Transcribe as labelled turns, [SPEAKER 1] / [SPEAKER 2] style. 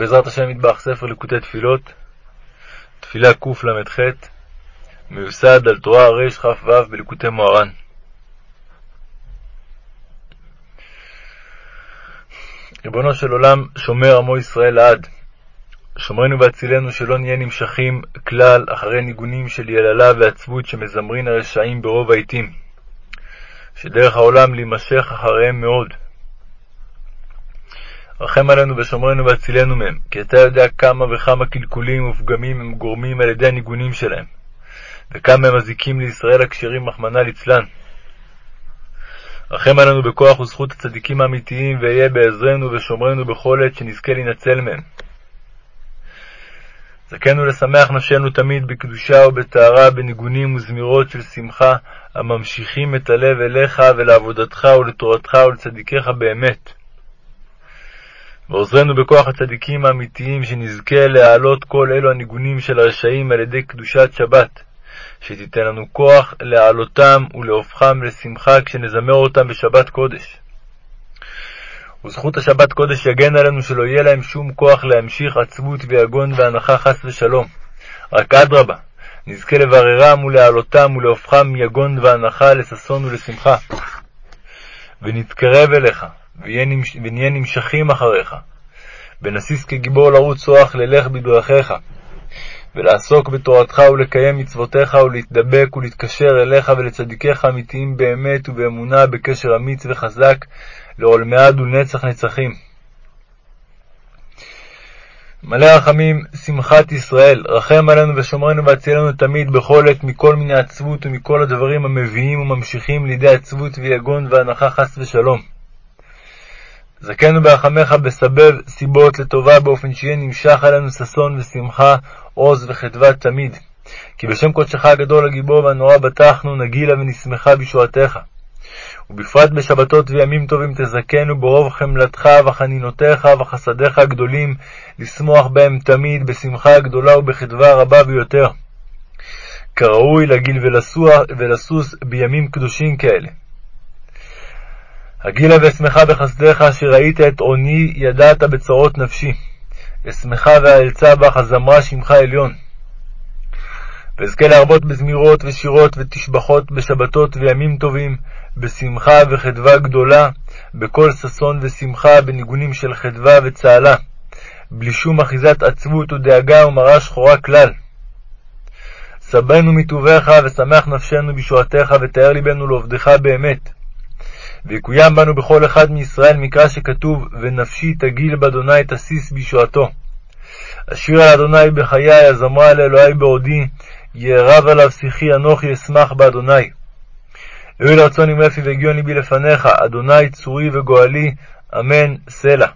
[SPEAKER 1] בעזרת השם מטבח ספר ליקוטי תפילות, תפילה קל"ח, מיוסד על תורה רכ"ו בליקוטי מוהר"ן. ריבונו של עולם, שומר עמו ישראל לעד. שומרנו והצילנו שלא נהיה נמשכים כלל אחרי ניגונים של יללה ועצבות שמזמרין הרשעים ברוב העתים, שדרך העולם להימשך אחריהם מאוד. רחם עלינו ושומרנו והצילנו מהם, כי אתה יודע כמה וכמה קלקולים ופגמים הם גורמים על ידי הניגונים שלהם, וכמה הם מזיקים לישראל הכשרים, רחמנא ליצלן. רחם עלינו בכוח וזכות הצדיקים האמיתיים, ואהיה בעזרנו ושומרנו בכל עת שנזכה להינצל מהם. זכנו לשמח נפשנו תמיד בקדושה ובטהרה, בניגונים וזמירות של שמחה, הממשיכים את הלב אליך ולעבודתך ולתורתך ולצדיקיך באמת. ועוזרנו בכוח הצדיקים האמיתיים, שנזכה להעלות כל אלו הניגונים של הרשעים על ידי קדושת שבת, שתיתן לנו כוח להעלותם ולהופכם לשמחה כשנזמר אותם בשבת קודש. וזכות השבת קודש יגן עלינו שלא יהיה להם שום כוח להמשיך עצבות ויגון ואנחה חס ושלום. רק אדרבה, נזכה לבררם ולהעלותם ולהופכם מיגון ואנחה לששון ולשמחה. ונתקרב אליך, ונהיה נמשכים אחריך, ונסיס כגיבור לרוץ רוח ללך בדרכיך, ולעסוק בתורתך ולקיים מצוותיך ולהתדבק ולהתקשר אליך ולצדיקיך אמיתיים באמת ובאמונה בקשר אמיץ וחזק לעולמי עד ולנצח נצחים. מלא רחמים, שמחת ישראל, רחם עלינו ושומרנו והצילנו תמיד בכל עת מכל מיני עצבות ומכל הדברים המביאים וממשיכים לידי עצבות ויגון והנחה חס ושלום. זכנו ברחמך בסבב סיבות לטובה באופן שיהיה נמשך עלינו ששון ושמחה, עוז וחדווה תמיד. כי בשם קודשך הגדול הגיבור והנורא בטחנו, נגילה ונשמחה בישועתך. ובפרט בשבתות וימים טובים תזכנו ברוב חמלתך וחנינותיך וחסדיך הגדולים, לשמוח בהם תמיד בשמחה גדולה ובחדווה רבה ביותר. כראוי לגיל ולסוס בימים קדושים כאלה. הגילה ואשמחה בחסדיך, אשר ראית את עוני, ידעת בצרות נפשי. אשמחה ואלצה בך, הזמרה שמך עליון. ואזכה להרבות בזמירות ושירות ותשבחות בשבתות וימים טובים, בשמחה וחדווה גדולה, בכל ששון ושמחה, בניגונים של חדווה וצהלה, בלי שום אחיזת עצבות ודאגה ומראה שחורה כלל. סבנו מטובך ושמח נפשנו בישועתך, ותאר ליבנו לעובדך באמת. ויקוים בנו בכל אחד מישראל מקרא שכתוב, ונפשי תגיל באדוני תסיס בישועתו. אשיר על אדוני בחיי, הזמרה על אלוהי בעודי, יערב עליו שיחי, אנוכי אשמח באדוני. יהיו לרצון עם רפי והגיון ליבי לפניך, אדוני צורי וגואלי, אמן, סלע.